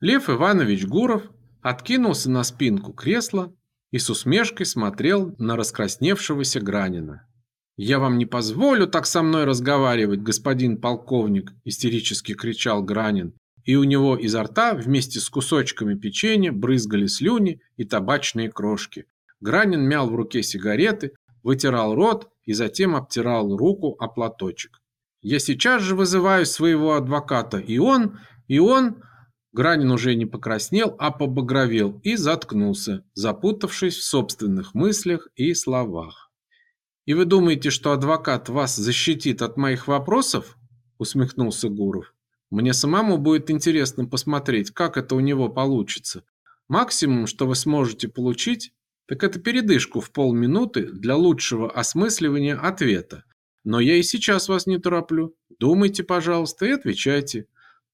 Лев Иванович Гуров откинулся на спинку кресла и с усмешкой смотрел на раскрасневшегося Гранина. «Я вам не позволю так со мной разговаривать, господин полковник!» – истерически кричал Гранин, и у него изо рта вместе с кусочками печенья брызгали слюни и табачные крошки. Гранин мял в руке сигареты, вытирал рот и затем обтирал руку о платочек. «Я сейчас же вызываю своего адвоката, и он, и он...» Гранин уже не покраснел, а побагровел и заткнулся, запутавшись в собственных мыслях и словах. «И вы думаете, что адвокат вас защитит от моих вопросов?» – усмехнулся Гуров. «Мне самому будет интересно посмотреть, как это у него получится. Максимум, что вы сможете получить, так это передышку в полминуты для лучшего осмысливания ответа. Но я и сейчас вас не тороплю. Думайте, пожалуйста, и отвечайте.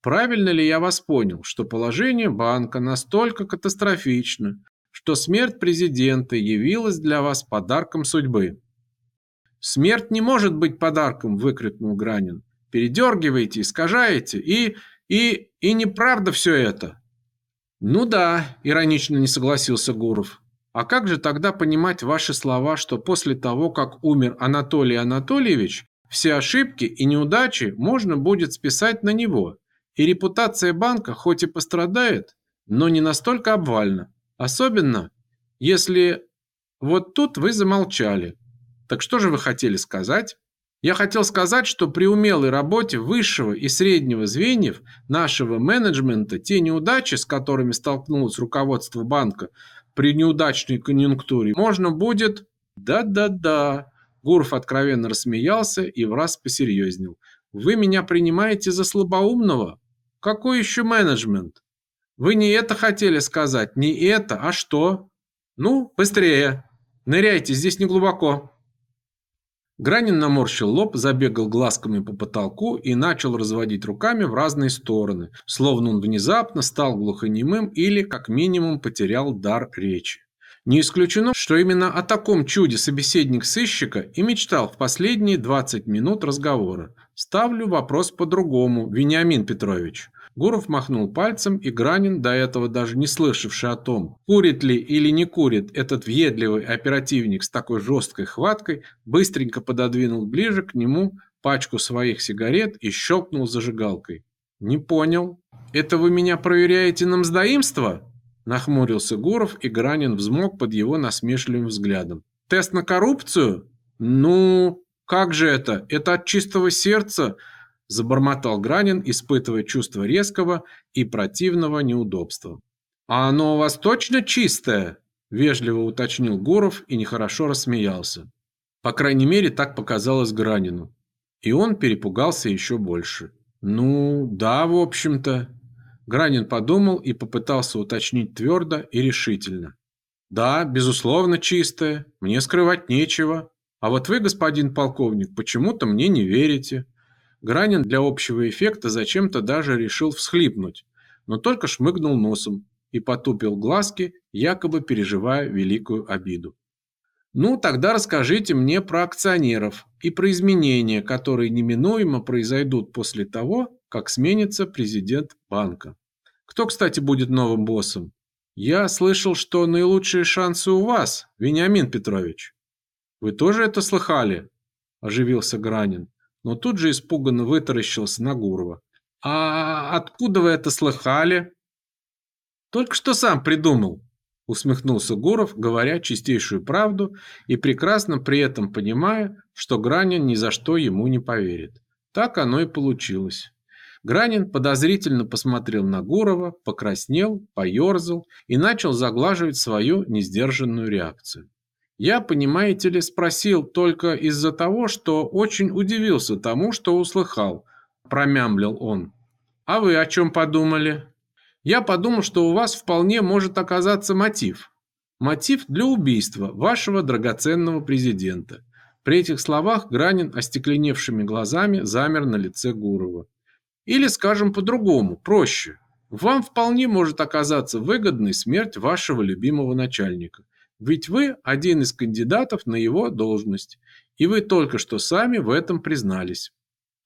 Правильно ли я вас понял, что положение банка настолько катастрофично, что смерть президента явилась для вас подарком судьбы? «Смерть не может быть подарком!» – выкрикнул Гранин. «Передергиваете, искажаете, и... и... и неправда все это!» «Ну да», – иронично не согласился Гуров. «А как же тогда понимать ваши слова, что после того, как умер Анатолий Анатольевич, все ошибки и неудачи можно будет списать на него, и репутация банка хоть и пострадает, но не настолько обвальна. Особенно, если вот тут вы замолчали. Так что же вы хотели сказать? Я хотел сказать, что при умелой работе высшего и среднего звеньев нашего менеджмента те неудачи, с которыми столкнулось руководство банка при неудачной конъюнктуре, можно будет... Да-да-да. Гуров откровенно рассмеялся и в раз посерьезнел. Вы меня принимаете за слабоумного? Какой еще менеджмент? Вы не это хотели сказать, не это, а что? Ну, быстрее. Ныряйте, здесь не глубоко. Гранин наморщил лоб, забегал глазками по потолку и начал разводить руками в разные стороны, словно он внезапно стал глухонемым или, как минимум, потерял дар речи. Не исключено, что именно о таком чуде собеседник сыщика и мечтал в последние 20 минут разговора. Ставлю вопрос по-другому, Вениамин Петрович. Гуров махнул пальцем, и Гранин, до этого даже не слышавший о том, курит ли или не курит этот въедливый оперативник с такой жесткой хваткой, быстренько пододвинул ближе к нему пачку своих сигарет и щелкнул зажигалкой. «Не понял. Это вы меня проверяете на мздоимство?» Нахмурился Гуров, и Гранин взмок под его насмешливым взглядом. «Тест на коррупцию? Ну, как же это? Это от чистого сердца?» Забормотал Гранин, испытывая чувство резкого и противного неудобства. «А оно у вас точно чистое?» Вежливо уточнил Гуров и нехорошо рассмеялся. По крайней мере, так показалось Гранину. И он перепугался еще больше. «Ну, да, в общем-то». Гранин подумал и попытался уточнить твердо и решительно. «Да, безусловно, чистое. Мне скрывать нечего. А вот вы, господин полковник, почему-то мне не верите. Гранин для общего эффекта зачем-то даже решил всхлипнуть, но только шмыгнул носом и потупил глазки, якобы переживая великую обиду. Ну, тогда расскажите мне про акционеров и про изменения, которые неминуемо произойдут после того, как сменится президент банка. Кто, кстати, будет новым боссом? Я слышал, что наилучшие шансы у вас, Вениамин Петрович. Вы тоже это слыхали? Оживился Гранин но тут же испуганно вытаращился на Гурова. «А откуда вы это слыхали?» «Только что сам придумал», – усмехнулся Гуров, говоря чистейшую правду и прекрасно при этом понимая, что Гранин ни за что ему не поверит. Так оно и получилось. Гранин подозрительно посмотрел на Гурова, покраснел, поерзал и начал заглаживать свою несдержанную реакцию. Я, понимаете ли, спросил только из-за того, что очень удивился тому, что услыхал, промямлил он. А вы о чем подумали? Я подумал, что у вас вполне может оказаться мотив. Мотив для убийства вашего драгоценного президента. При этих словах Гранин остекленевшими глазами замер на лице Гурова. Или, скажем по-другому, проще. Вам вполне может оказаться выгодной смерть вашего любимого начальника. Ведь вы один из кандидатов на его должность, и вы только что сами в этом признались.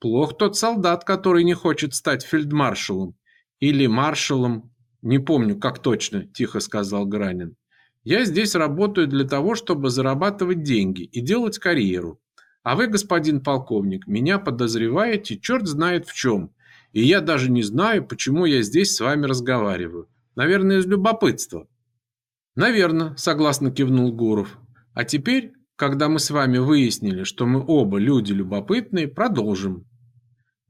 Плох тот солдат, который не хочет стать фельдмаршалом или маршалом. Не помню, как точно, тихо сказал Гранин. Я здесь работаю для того, чтобы зарабатывать деньги и делать карьеру. А вы, господин полковник, меня подозреваете черт знает в чем. И я даже не знаю, почему я здесь с вами разговариваю. Наверное, из любопытства. Наверное, согласно кивнул Гуров. А теперь, когда мы с вами выяснили, что мы оба люди любопытные, продолжим.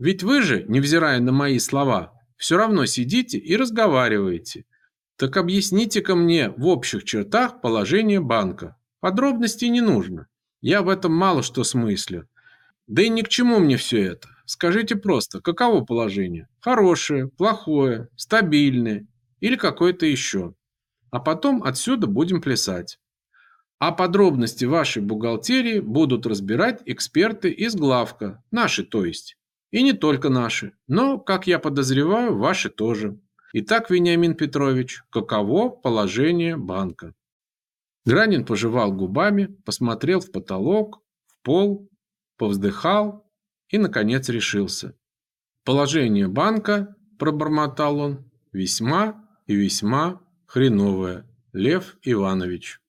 Ведь вы же, невзирая на мои слова, все равно сидите и разговариваете. Так объясните-ка мне в общих чертах положение банка. Подробностей не нужно. Я в этом мало что смыслю. Да и ни к чему мне все это. Скажите просто, каково положение? Хорошее, плохое, стабильное или какое-то еще. А потом отсюда будем плясать. А подробности вашей бухгалтерии будут разбирать эксперты из главка, наши то есть. И не только наши, но, как я подозреваю, ваши тоже. Итак, Вениамин Петрович, каково положение банка? Гранин пожевал губами, посмотрел в потолок, в пол, повздыхал и, наконец, решился. Положение банка, пробормотал он, весьма и весьма хреновое, Лев Иванович.